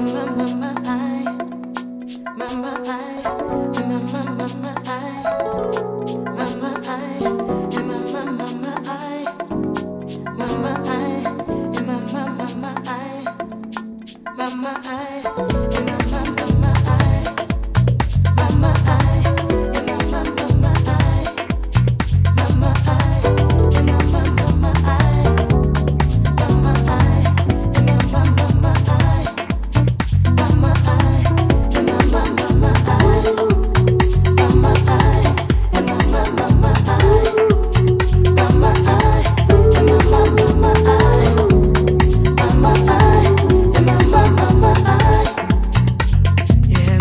my eyes.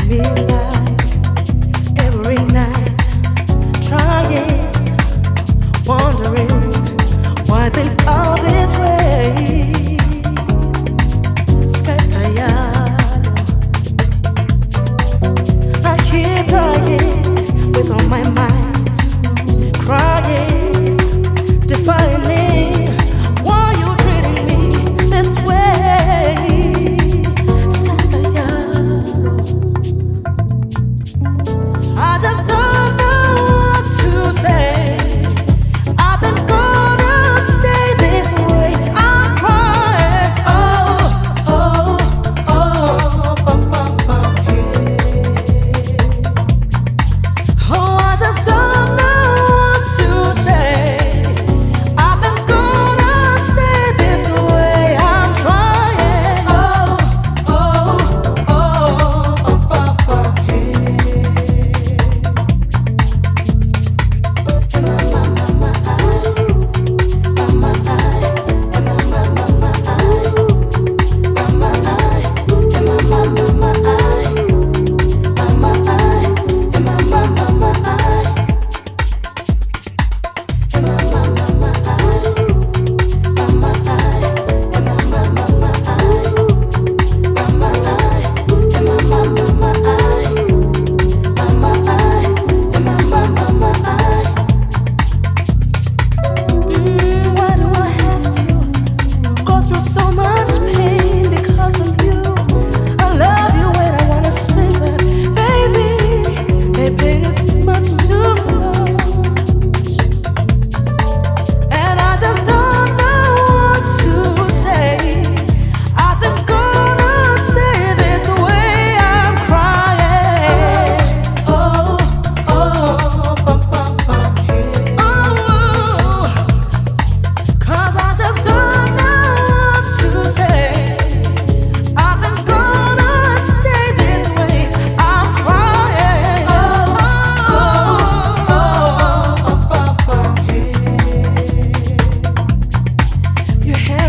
Be life.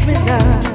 midnight.